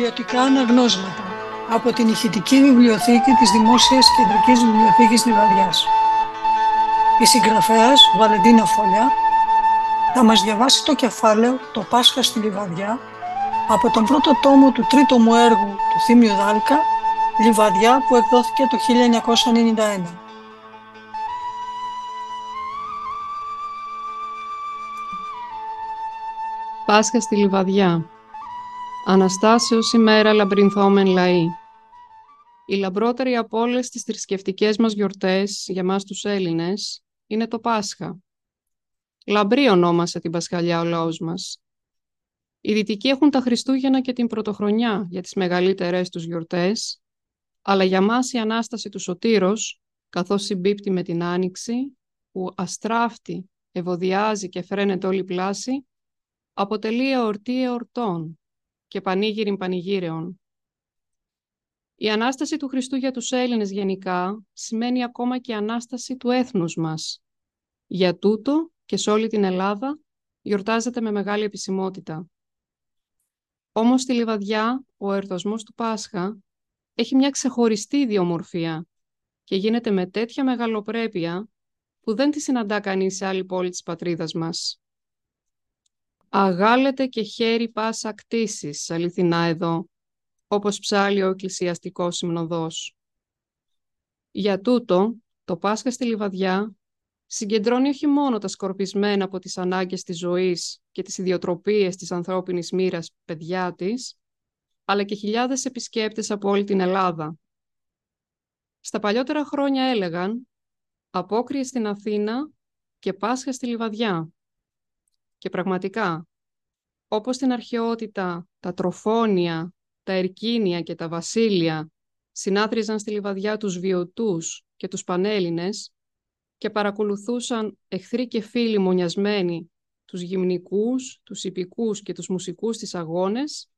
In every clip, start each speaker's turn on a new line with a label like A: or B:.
A: Βιβλιοτικά αναγνώσματα από την ηχητική βιβλιοθήκη της Δημόσιας Κεντρικής Βιβλιοθήκης Λιβαδιάς. Η συγγραφέας Βαλεντίνα Φωλιά θα μας διαβάσει το κεφάλαιο «Το Πάσχα στη Λιβαδιά» από τον πρώτο τόμο του τρίτου μου έργου του Θήμιου Δάλκα, Λιβαδιά, που εκδόθηκε το 1991.
B: Πάσχα στη Λιβαδιά Αναστάσεως ημέρα λαμπρινθόμεν λαοί. Η λαμπρότερη από όλες τις θρησκευτικές μας γιορτές για μας τους Έλληνες είναι το Πάσχα. Λαμπρή ονόμασε την Πασχαλιά ο λαός μας. Οι Δυτικοί έχουν τα Χριστούγεννα και την Πρωτοχρονιά για τις μεγαλύτερες τους γιορτές, αλλά για μας η Ανάσταση του Σωτήρος, καθώς συμπίπτει με την Άνοιξη, που αστράφτει, ευωδιάζει και φρένεται όλη πλάση, αποτελεί εορτή εορτών, και πανήγυριν πανηγύρεων. Η Ανάσταση του Χριστού για τους Έλληνες γενικά σημαίνει ακόμα και Ανάσταση του έθνους μας. Για τούτο και σε όλη την Ελλάδα γιορτάζεται με μεγάλη επισημότητα. Όμως στη Λιβαδιά ο ερτοσμός του Πάσχα έχει μια ξεχωριστή ιδιομορφία και γίνεται με τέτοια μεγαλοπρέπεια που δεν τη συναντά κανείς σε άλλη πόλη της πατρίδας μας. Αγάλεται και χέρι πάσα κτήσεις, αληθινά εδώ, όπως ψάλει ο εκκλησιαστικός συμνοδός. Για τούτο, το Πάσχα στη Λιβαδιά συγκεντρώνει όχι μόνο τα σκορπισμένα από τις ανάγκες της ζωής και τις ιδιοτροπίες της ανθρώπινης μοίρας παιδιά της, αλλά και χιλιάδες επισκέπτες από όλη την Ελλάδα. Στα παλιότερα χρόνια έλεγαν «Απόκριες στην Αθήνα και Πάσχα στη Λιβαδιά». Και πραγματικά, όπως στην αρχαιότητα τα τροφόνια, τα ερκίνια και τα βασίλεια συνάθριζαν στη λιβαδιά τους βιωτούς και τους πανέλληνες και παρακολουθούσαν εχθροί και φίλοι μονιασμένοι τους γυμνικούς, τους υπηκούς και τους μουσικούς της αγώνες,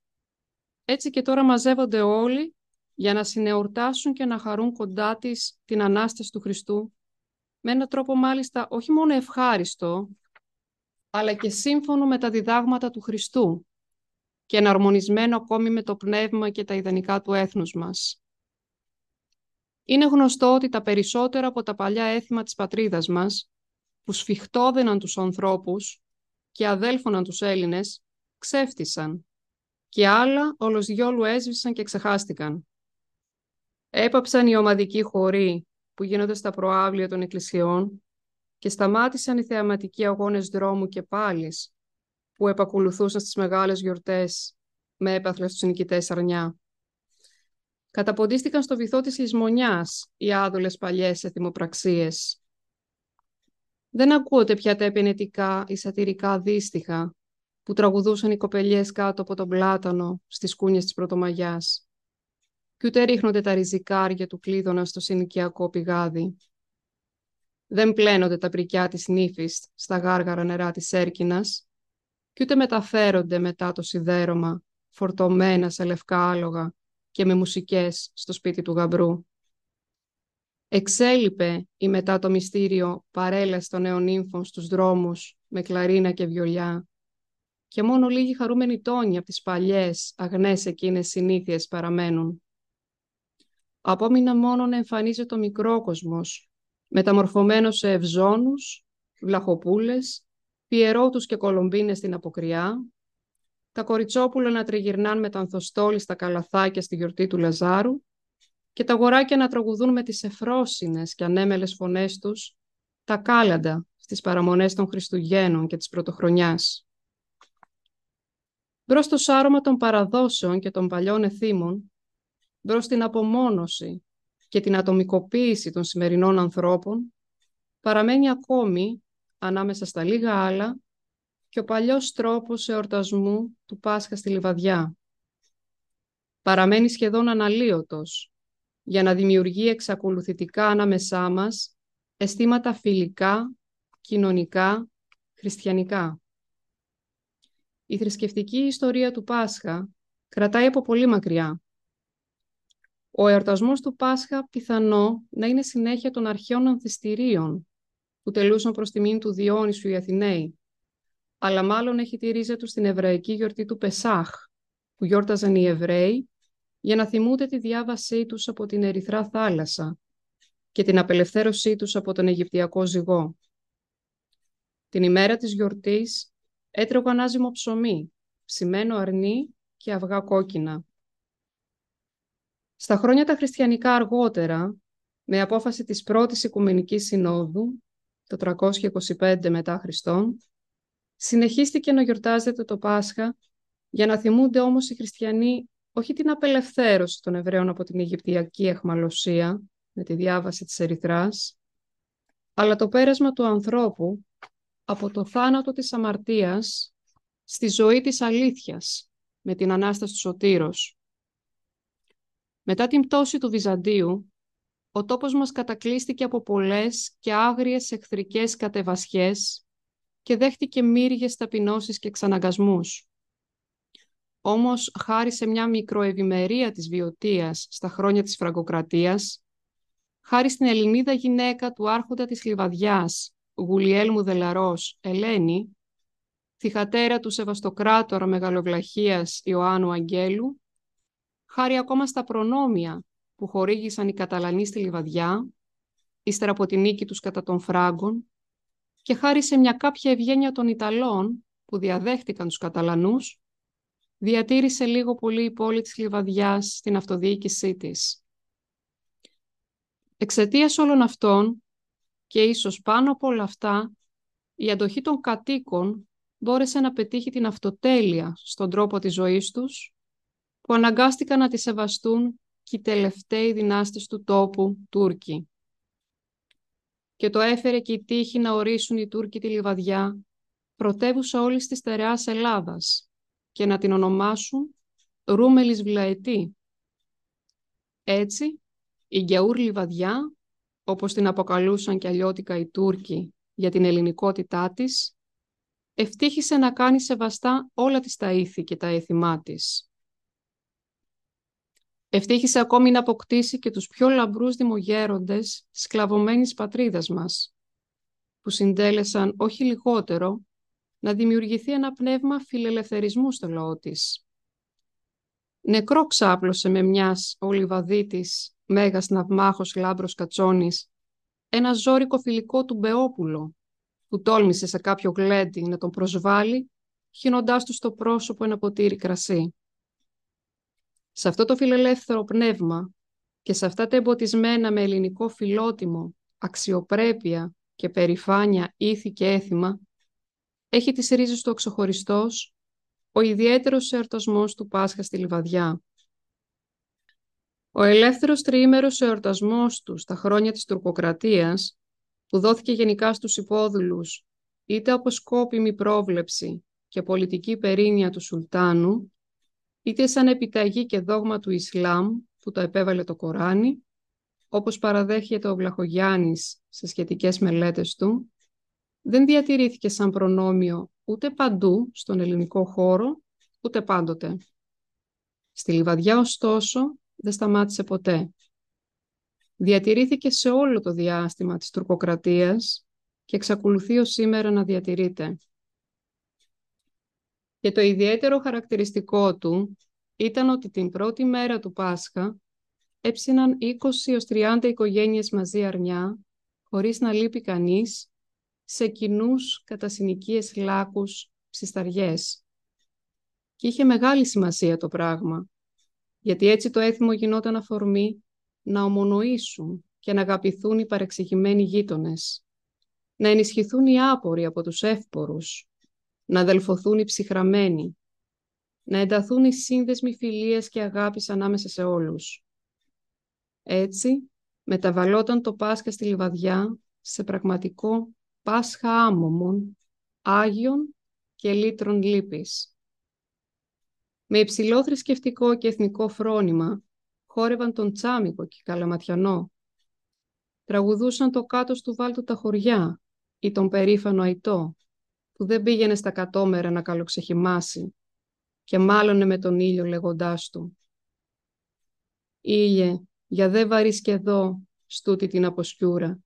B: έτσι και τώρα μαζεύονται όλοι για να συνεορτάσουν και να χαρούν κοντά της την Ανάσταση του Χριστού, με έναν τρόπο μάλιστα όχι μόνο ευχάριστο, αλλά και σύμφωνο με τα διδάγματα του Χριστού και εναρμονισμένο ακόμη με το πνεύμα και τα ιδανικά του έθνους μας. Είναι γνωστό ότι τα περισσότερα από τα παλιά έθιμα της πατρίδας μας, που σφιχτόδεναν τους ανθρώπους και αδέλφωναν τους Έλληνες, ξέφτησαν και άλλα όλος διόλου έσβησαν και ξεχάστηκαν. Έπαψαν οι ομαδικοί χωροί που γίνονται στα προάβλια των εκκλησιών και σταμάτησαν οι θεαματικοί αγώνες δρόμου και πάλης που επακολουθούσαν στις μεγάλες γιορτές με έπαθλα στους νικητές αρνιά. Καταποντίστηκαν στο βυθό της λησμονιάς οι άδουλες παλιές εθιμοπραξίες. Δεν ακούγονται πια τα επενετικά ή σατυρικά δύστιχα που τραγουδούσαν οι κοπελιές κάτω από τον πλάτανο στις κούνιες της Πρωτομαγιάς. Κι ούτε ρίχνονται τα ριζικάρια του κλείδωνα στο συνοικιακό πηγάδι. Δεν πλένονται τα πρικιά της νύφης στα γάργαρα νερά της Έρκινας και ούτε μεταφέρονται μετά το σιδέρωμα φορτωμένα σε λευκά άλογα και με μουσικές στο σπίτι του γαμπρού. Εξέλιπε η μετά το μυστήριο παρέλαση των νέων στους δρόμους με κλαρίνα και βιολιά και μόνο λίγοι χαρούμενοι τόνοι από τις παλιές αγνές εκείνες συνήθειες παραμένουν. Απόμεινα μόνο να εμφανίζεται ο μικρόκοσμος μεταμορφωμένος σε ευζώνους, βλαχοπούλες, πιερότους και κολομπίνες στην αποκριά, τα κοριτσόπουλα να τριγυρνάν με τα ανθοστόλη στα καλαθάκια στη γιορτή του Λαζάρου και τα γοράκια να τραγουδούν με τις εφρόσινες και ανέμελες φωνές τους τα κάλαντα στις παραμονές των Χριστουγέννων και της Πρωτοχρονιάς. Μπρος στο σάρωμα των παραδόσεων και των παλιών εθήμων, μπρος στην απομόνωση και την ατομικοποίηση των σημερινών ανθρώπων, παραμένει ακόμη, ανάμεσα στα λίγα άλλα, και ο παλιός τρόπος εορτασμού του Πάσχα στη Λιβαδιά. Παραμένει σχεδόν αναλύωτος, για να δημιουργεί εξακολουθητικά ανάμεσά μας αισθήματα φιλικά, κοινωνικά, χριστιανικά. Η θρησκευτική ιστορία του Πάσχα κρατάει από πολύ μακριά ο εορτασμός του Πάσχα πιθανό να είναι συνέχεια των αρχαίων ανθιστηρίων που τελούσαν προς τιμήν του Διόνυσου οι Αθηναίοι, αλλά μάλλον έχει τη ρίζα τους στην εβραϊκή γιορτή του Πεσάχ, που γιόρταζαν οι Εβραίοι για να θυμούνται τη διάβασή τους από την Ερυθρά θάλασσα και την απελευθέρωσή τους από τον Αιγυπτιακό ζυγό. Την ημέρα της γιορτής έτρωγαν άζυμο ψωμί, ψημένο αρνί και αυγά κόκκινα. Στα χρόνια τα χριστιανικά αργότερα, με απόφαση της πρώτης Οικουμενικής Συνόδου, το 325 μετά Χριστόν, συνεχίστηκε να γιορτάζεται το Πάσχα για να θυμούνται όμως οι χριστιανοί όχι την απελευθέρωση των Εβραίων από την Αιγυπτιακή εχμαλωσία με τη διάβαση της Ερυθράς, αλλά το πέρασμα του ανθρώπου από το θάνατο της αμαρτίας στη ζωή της αλήθειας με την Ανάσταση του Σωτήρος. Μετά την πτώση του Βυζαντίου, ο τόπος μας κατακλείστηκε από πολλές και άγριες εχθρικές κατεβασιές και δέχτηκε μύριες ταπεινώσεις και εξαναγκασμούς. Όμως, χάρη σε μια μικροευημερία της βιωτείας στα χρόνια της φραγκοκρατίας, χάρη στην Ελληνίδα γυναίκα του άρχοντα της Λιβαδιάς, Γουλιέλμου Δελαρός, Ελένη, θυχατέρα του Σεβαστοκράτορα Μεγαλοβλαχίας Ιωάννου Αγγέλου, χάρη ακόμα στα προνόμια που χορήγησαν οι Καταλανοί στη Λιβαδιά, ύστερα από τη νίκη τους κατά των Φράγκων, και χάρη σε μια κάποια ευγένεια των Ιταλών που διαδέχτηκαν τους Καταλανούς, διατήρησε λίγο πολύ η πόλη της Λιβαδιάς στην αυτοδιοίκησή της. Εξαιτίας όλων αυτών και ίσως πάνω από όλα αυτά, η αντοχή των κατοίκων μπόρεσε να πετύχει την αυτοτέλεια στον τρόπο της ζωής τους, που αναγκάστηκαν να τη σεβαστούν και οι τελευταίοι δυνάστες του τόπου, Τούρκοι. Και το έφερε και η τύχη να ορίσουν οι Τούρκοι τη Λιβαδιά, πρωτεύουσα όλης της στερεάς Ελλάδας, και να την ονομάσουν Ρούμελης Βλαετή. Έτσι, η Γκιαούρ Λιβαδιά, όπως την αποκαλούσαν και αλλιώτικα οι Τούρκοι για την ελληνικότητά της, ευτύχησε να κάνει σεβαστά όλα τις τα ήθη και τα έθιμά της. Ευτύχησε ακόμη να αποκτήσει και τους πιο λαμπρούς δημογέροντες της σκλαβωμένης πατρίδας μας, που συντέλεσαν όχι λιγότερο να δημιουργηθεί ένα πνεύμα φιλελευθερισμού στο λαό της. Νεκρό ξάπλωσε με μιας ο Λιβαδίτης, μέγας ναυμάχος λάμπρος κατσόνης, ένα ζόρικο φιλικό του Μπεόπουλο, που τόλμησε σε κάποιο γλέντι να τον προσβάλλει, χύνοντάς του στο πρόσωπο ένα ποτήρι κρασί. Σε αυτό το φιλελεύθερο πνεύμα και σε αυτά τα εμποτισμένα με ελληνικό φιλότιμο, αξιοπρέπεια και περηφάνεια ήθη και έθιμα, έχει τις ρίζες του εξωχωριστός, ο ιδιαίτερος εορτασμός του Πάσχα στη Λιβαδιά. Ο ελεύθερος τριήμερος εορτασμός του στα χρόνια της τουρκοκρατίας, που δόθηκε γενικά στους υπόδουλους, είτε από σκόπιμη πρόβλεψη και πολιτική περίνεια του Σουλτάνου, είτε σαν επιταγή και δόγμα του Ισλάμ που το επέβαλε το Κοράνι, όπως παραδέχεται ο Βλαχογιάννης σε σχετικές μελέτες του, δεν διατηρήθηκε σαν προνόμιο ούτε παντού στον ελληνικό χώρο, ούτε πάντοτε. Στη Λιβαδιά, ωστόσο, δεν σταμάτησε ποτέ. Διατηρήθηκε σε όλο το διάστημα της τουρκοκρατίας και εξακολουθεί ως σήμερα να διατηρείται. Και το ιδιαίτερο χαρακτηριστικό του ήταν ότι την πρώτη μέρα του Πάσχα έψιναν 20 30 οικογένειες μαζί αρνιά, χωρίς να λείπει κανείς, σε κοινούς κατά συνοικίες λάκους ψισταριές. Και είχε μεγάλη σημασία το πράγμα, γιατί έτσι το έθιμο γινόταν αφορμή να ομονοήσουν και να αγαπηθούν οι παρεξηγημένοι γείτονες, να ενισχυθούν οι άποροι από τους εύπορους, να αδελφωθούν οι ψυχραμένοι, να ενταθούν οι σύνδεσμοι φιλίας και αγάπης ανάμεσα σε όλους. Έτσι, μεταβαλόταν το Πάσχα στη Λιβαδιά σε πραγματικό Πάσχα άμωμων, Άγιον και λύτρων λύπης. Με υψηλό θρησκευτικό και εθνικό φρόνημα χόρευαν τον Τσάμικο και Καλαματιανό. Τραγουδούσαν το κάτω του βάλτου τα χωριά ή τον περήφανο Αϊτό που δεν πήγαινε στα κατόμερα να καλοξεχυμάσει και μάλωνε με τον ήλιο λέγοντάς του «Ήλιε, για δε βαρίσκε εδώ στούτη την αποσκιούρα,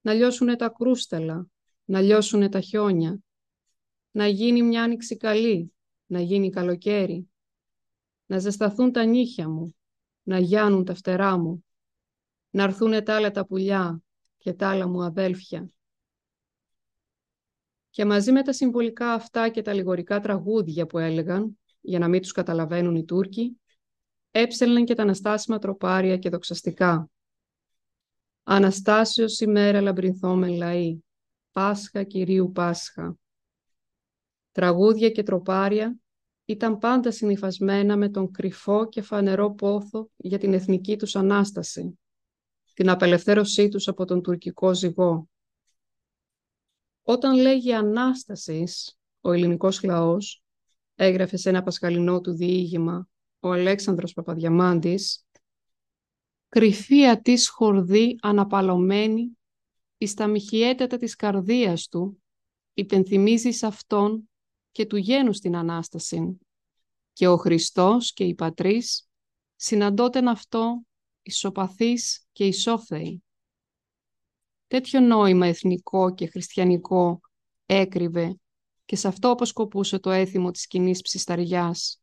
B: να λιώσουνε τα κρούστελα, να λιώσουνε τα χιόνια, να γίνει μια άνοιξη καλή, να γίνει καλοκαίρι, να ζεσταθούν τα νύχια μου, να γιάνουν τα φτερά μου, να έρθουν τα άλλα τα πουλιά και τα άλλα μου αδέλφια. Και μαζί με τα συμβολικά αυτά και τα λιγορικά τραγούδια που έλεγαν, για να μην τους καταλαβαίνουν οι Τούρκοι, έψελναν και τα αναστάσιμα τροπάρια και δοξαστικά. Αναστάσεως ημέρα λαμπρινθόμεν λαοί, Πάσχα Κυρίου Πάσχα. Τραγούδια και τροπάρια ήταν πάντα συνειφασμένα με τον κρυφό και φανερό πόθο για την εθνική τους Ανάσταση, την απελευθέρωσή τους από τον τουρκικό ζυγό. Όταν λέγει Ανάστασης, ο ελληνικός λαός, έγραφε σε ένα πασχαλινό του διήγημα ο Αλέξανδρος Παπαδιαμάντης, κρυφία της χορδή αναπαλωμένη εις τα μοιχιέτατα της καρδίας του, υπενθυμίζεις σε Αυτόν και του γένους στην Ανάσταση. Και ο Χριστός και οι Πατρίς συναντώτεν αυτό ισοπαθείς και ισόφεοι. Τέτοιο νόημα εθνικό και χριστιανικό έκρυβε και σε αυτό αποσκοπούσε το έθιμο της κοινής ψισταριάς,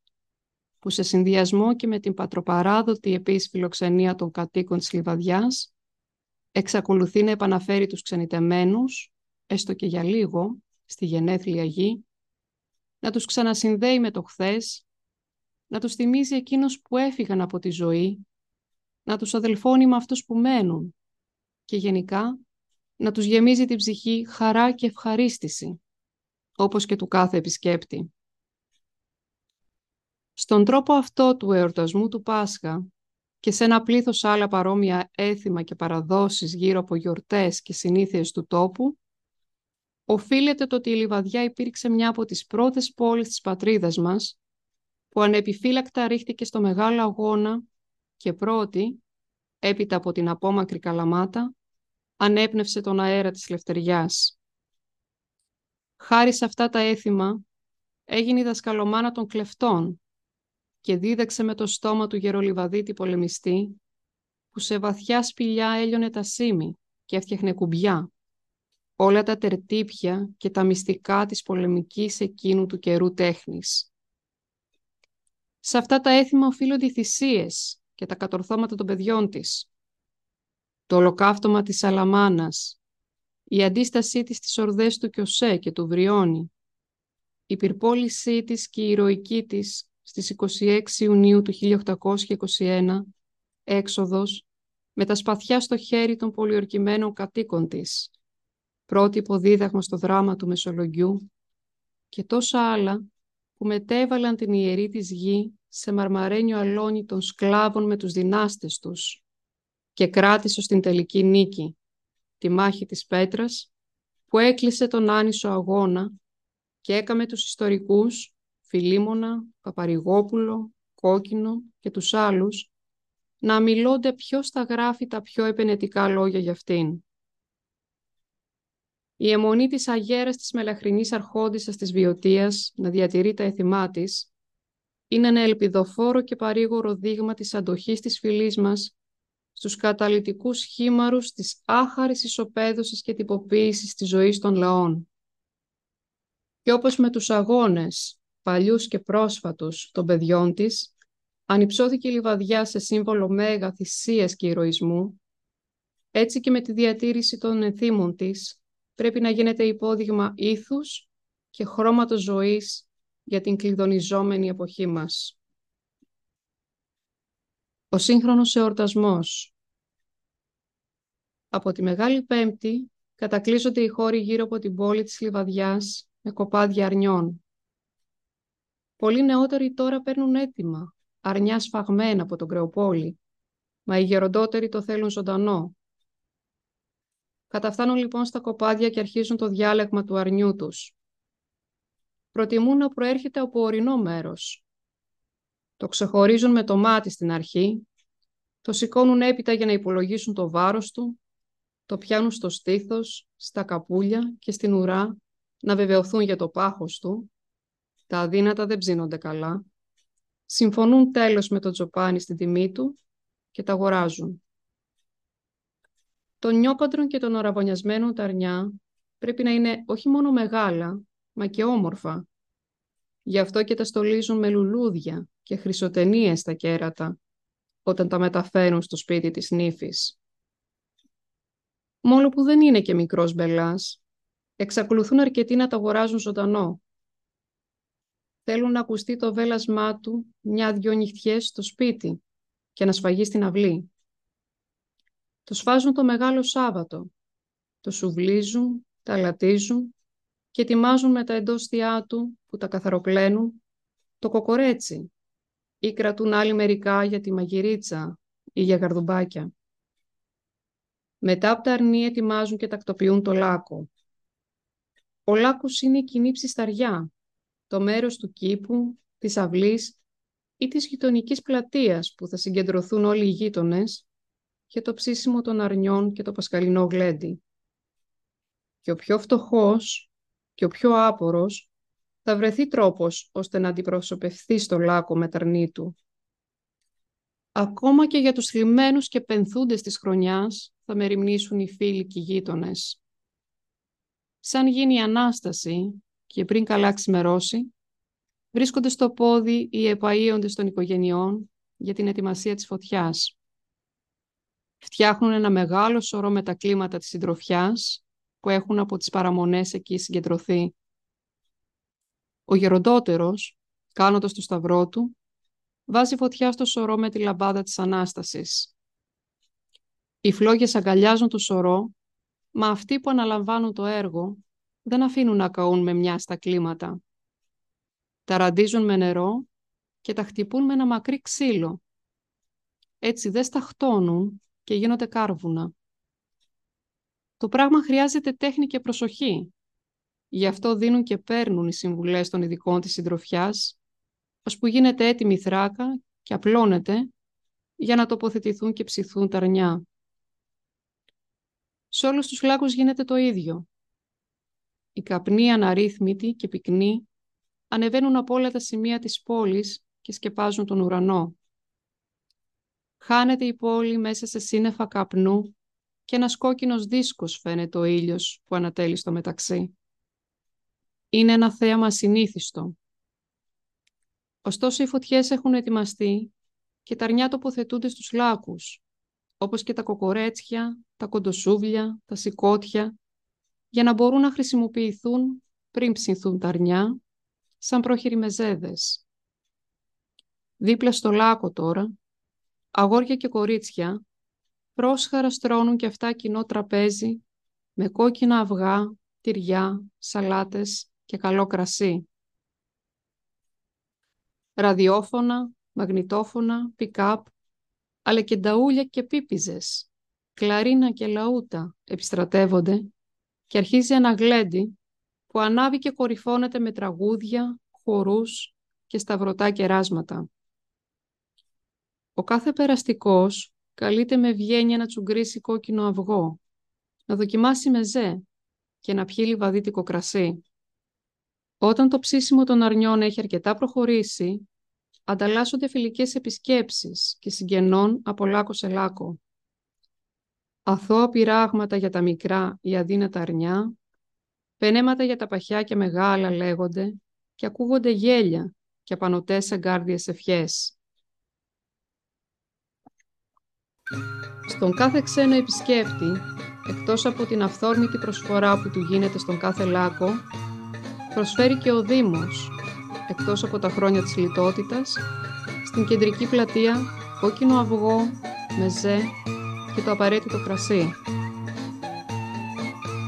B: που σε συνδυασμό και με την πατροπαράδοτη επίσης φιλοξενία των κατοίκων της Λιβαδιάς, εξακολουθεί να επαναφέρει τους ξενιτεμένους, έστω και για λίγο, στη γενέθλια γη, να τους ξανασυνδέει με το χθες, να τους θυμίζει εκείνους που έφυγαν από τη ζωή, να τους αδελφώνει με αυτούς που μένουν και γενικά να τους γεμίζει την ψυχή χαρά και ευχαρίστηση, όπως και του κάθε επισκέπτη. Στον τρόπο αυτό του εορτασμού του Πάσχα και σε ένα πλήθος άλλα παρόμοια έθιμα και παραδόσεις γύρω από γιορτές και συνήθειες του τόπου, οφείλεται το ότι η Λιβαδιά υπήρξε μια από τις πρώτες πόλεις της πατρίδας μας, που ανεπιφύλακτα ρίχτηκε στο μεγάλο αγώνα και πρώτη, έπειτα από την απόμακρη Καλαμάτα, ανέπνευσε τον αέρα της λευτεριάς. Χάρη σε αυτά τα έθιμα, έγινε η δασκαλομάνα των κλεφτών και δίδαξε με το στόμα του γερολιβαδίτη πολεμιστή, που σε βαθιά σπηλιά έλειωνε τα σήμη και έφτιαχνε κουμπιά, όλα τα τερτύπια και τα μυστικά της πολεμικής εκείνου του καιρού τέχνης. Σε αυτά τα έθιμα οφείλονται οι θυσίες και τα κατορθώματα των παιδιών της. Το ολοκαύτωμα της Σαλαμάνας, η αντίστασή της στις ορδές του Κιωσέ και του Βριώνη, η πυρπόλησή της και η ηρωική της στις 26 Ιουνίου του 1821, έξοδος, με τα σπαθιά στο χέρι των πολιορκημένων κατοίκων της, πρότυπο δίδαγμα στο δράμα του Μεσολογιού και τόσα άλλα που μετέβαλαν την ιερή της γη σε μαρμαρένιο αλόνι των σκλάβων με τους δυνάστες τους και κράτησε στην τελική νίκη, τη μάχη της Πέτρας, που έκλεισε τον άνισο αγώνα και έκαμε τους ιστορικούς Φιλίμωνα, Παπαρηγόπουλο, Κόκκινο και τους άλλους να μιλώνται ποιος θα γράφει τα πιο επενετικά λόγια για αυτήν. Η αιμονή της αγέρας της μελαχρινής αρχόντισσας της Βιωτίας να διατηρεί τα έθιμά της είναι ένα ελπιδοφόρο και παρήγορο δείγμα της αντοχής της φυλής μας στους καταλυτικούς χήμαρους της άχαρης ισοπαίδωσης και τυποποίησης της ζωής των λαών. Και όπως με τους αγώνες, παλιούς και πρόσφατους των παιδιών της, ανυψώθηκε η λιβαδιά σε σύμβολο μέγα θυσίας και ηρωισμού, έτσι και με τη διατήρηση των ενθύμων της, πρέπει να γίνεται υπόδειγμα ήθους και χρώματος ζωής για την κλειδονιζόμενη εποχή μας. Ο σύγχρονος εορτασμός Από τη Μεγάλη Πέμπτη κατακλείζονται οι χώροι γύρω από την πόλη της Λιβαδιάς με κοπάδια αρνιών. Πολλοί νεότεροι τώρα παίρνουν έτοιμα, αρνιά σφαγμένα από τον Κρεοπόλη, μα οι γεροντότεροι το θέλουν ζωντανό, Καταφτάνουν λοιπόν στα κοπάδια και αρχίζουν το διάλεγμα του αρνιού τους. Προτιμούν να προέρχεται από ορεινό μέρος. Το ξεχωρίζουν με το μάτι στην αρχή, το σηκώνουν έπειτα για να υπολογίσουν το βάρος του, το πιάνουν στο στήθος, στα καπούλια και στην ουρά να βεβαιωθούν για το πάχος του. Τα αδύνατα δεν ψήνονται καλά. Συμφωνούν τέλος με το τζοπάνι στην τιμή του και τα αγοράζουν. Το νιόπαντρων και των οραβωνιασμένων ταρνιά πρέπει να είναι όχι μόνο μεγάλα, μα και όμορφα. Γι' αυτό και τα στολίζουν με λουλούδια και χρυσοτενίες στα κέρατα όταν τα μεταφέρουν στο σπίτι της νύφης. Μόνο που δεν είναι και μικρός μπελάς, εξακολουθούν αρκετοί να τα αγοράζουν ζωντανό. Θέλουν να ακουστεί το βέλασμά του μια-δυο νυχτιές στο σπίτι και να σφαγεί στην αυλή. Το σφάζουν το Μεγάλο Σάββατο, το σουβλίζουν, τα λατίζουν και ετοιμάζουν με τα εντόστια του που τα καθαροπλένουν το κοκορέτσι ή κρατούν άλλη μερικά για τη μαγειρίτσα ή για γαρδουμπάκια. Μετά από τα αρνή ετοιμάζουν και τακτοποιούν το λάκκο. Ο λάκκος είναι η κοινή ψισταριά, το μέρος του κήπου, της αυλής ή της γειτονικής πλατείας που θα συγκεντρωθούν όλοι οι γείτονες για το ψήσιμο των αρνιών και το πασκαλινό γλέντι. Και ο πιο φτωχός και ο πιο άπορος θα βρεθεί τρόπος ώστε να αντιπροσωπευθεί στο λάκκο με αρνή του. Ακόμα και για τους θλιμμένους και πενθούντες της χρονιάς θα μεριμνήσουν οι φίλοι και οι γείτονες. Σαν γίνει η Ανάσταση και πριν καλά ξημερώσει, βρίσκονται στο πόδι οι επαΐοντες των οικογενειών για την ετοιμασία της φωτιάς. Φτιάχνουν ένα μεγάλο σωρό με τα κλίματα της συντροφιάς που έχουν από τις παραμονές εκεί συγκεντρωθεί. Ο γεροντότερος, κάνοντας το σταυρό του, βάζει φωτιά στο σωρό με τη λαμπάδα της Ανάστασης. Οι φλόγες αγκαλιάζουν το σωρό, μα αυτοί που αναλαμβάνουν το έργο δεν αφήνουν να καούν με μια στα κλίματα. Τα ραντίζουν με νερό και τα χτυπούν με ένα μακρύ ξύλο. Έτσι δεν σταχτώνουν και γίνονται κάρβουνα. Το πράγμα χρειάζεται τέχνη και προσοχή. Γι' αυτό δίνουν και παίρνουν οι συμβουλές των ειδικών της συντροφιάς, ώσπου γίνεται έτοιμη θράκα και απλώνεται για να τοποθετηθούν και ψηθούν τα αρνιά. Σε όλους τους λάκους γίνεται το ίδιο. Οι καπνοί αναρρύθμιτοι και πυκνοί ανεβαίνουν από όλα τα σημεία της πόλης και σκεπάζουν τον ουρανό. Χάνεται η πόλη μέσα σε σύννεφα καπνού και ένας κόκκινος δίσκος φαίνεται ο ήλιος που ανατέλει στο μεταξύ. Είναι ένα θέαμα συνήθιστο. Ωστόσο οι φωτιές έχουν ετοιμαστεί και τα αρνιά τοποθετούνται στους λάκους, όπως και τα κοκορέτσια, τα κοντοσούβλια, τα σηκώτια, για να μπορούν να χρησιμοποιηθούν πριν ψηθούν τα αρνιά, σαν πρόχειροι μεζέδες. Δίπλα στο λάκκο τώρα, αγόρια και κορίτσια πρόσχαρα στρώνουν και αυτά κοινό τραπέζι με κόκκινα αυγά, τυριά, σαλάτες και καλό κρασί. Ραδιόφωνα, μαγνητόφωνα, πικάπ, αλλά και νταούλια και πίπιζες, κλαρίνα και λαούτα επιστρατεύονται και αρχίζει ένα γλέντι που ανάβει και κορυφώνεται με τραγούδια, χορούς και σταυρωτά κεράσματα. Ο κάθε περαστικός καλείται με ευγένεια να τσουγκρίσει κόκκινο αυγό, να δοκιμάσει μεζέ και να πιει λιβαδίτικο κρασί. Όταν το ψήσιμο των αρνιών έχει αρκετά προχωρήσει, ανταλλάσσονται φιλικές επισκέψεις και συγγενών από λάκκο σε λάκκο. Αθώα πειράγματα για τα μικρά ή αδύνατα αρνιά, πενέματα για τα παχιά και μεγάλα λέγονται και ακούγονται γέλια και απανωτές εγκάρδιες ευχές. Στον κάθε ξένο επισκέπτη, εκτός από την αυθόρμητη προσφορά που του γίνεται στον κάθε λάκκο, προσφέρει και ο Δήμος, εκτός από τα χρόνια της λιτότητας, στην κεντρική πλατεία κόκκινο αυγό, μεζέ και το απαραίτητο κρασί.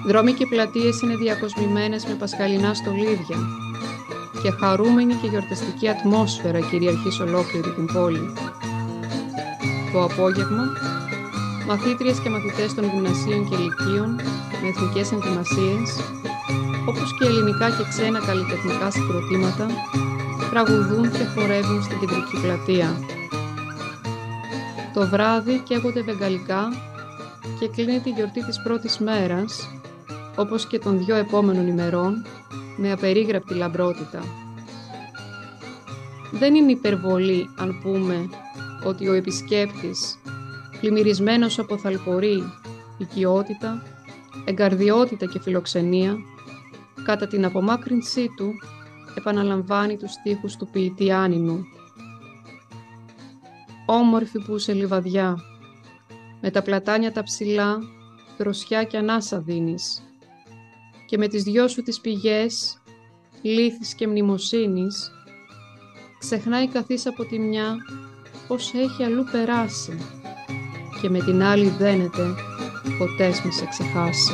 B: Δρόμοι και πλατείες είναι διακοσμημένες με πασχαλινά στολίδια και χαρούμενη και γιορταστική ατμόσφαιρα κυριαρχεί σε ολόκληρη την πόλη. Το απόγευμα, μαθήτριες και μαθητές των γυμνασίων και λυκείων με εθνικές ενδυμασίες, όπως και ελληνικά και ξένα καλλιτεχνικά συγκροτήματα, τραγουδούν και χορεύουν στην κεντρική πλατεία. Το βράδυ καίγονται βεγγαλικά και κλείνει τη γιορτή της πρώτης μέρας, όπως και των δυο επόμενων ημερών, με απερίγραπτη λαμπρότητα. Δεν είναι υπερβολή αν πούμε ότι ο επισκέπτης, πλημμυρισμένος από θαλπορή, οικειότητα, εγκαρδιότητα και φιλοξενία, κατά την απομάκρυνσή του επαναλαμβάνει τους στίχους του ποιητή Άνινου όμορφη που σε λιβαδιά, με τα πλατάνια τα ψηλά, δροσιά και ανάσα δίνεις, και με τις δυο σου τις πηγές, λύθης και μνημοσύνης, ξεχνάει καθής από τη μια πως έχει αλλού περάσει και με την άλλη δένεται ποτέ μη σε ξεχάσει.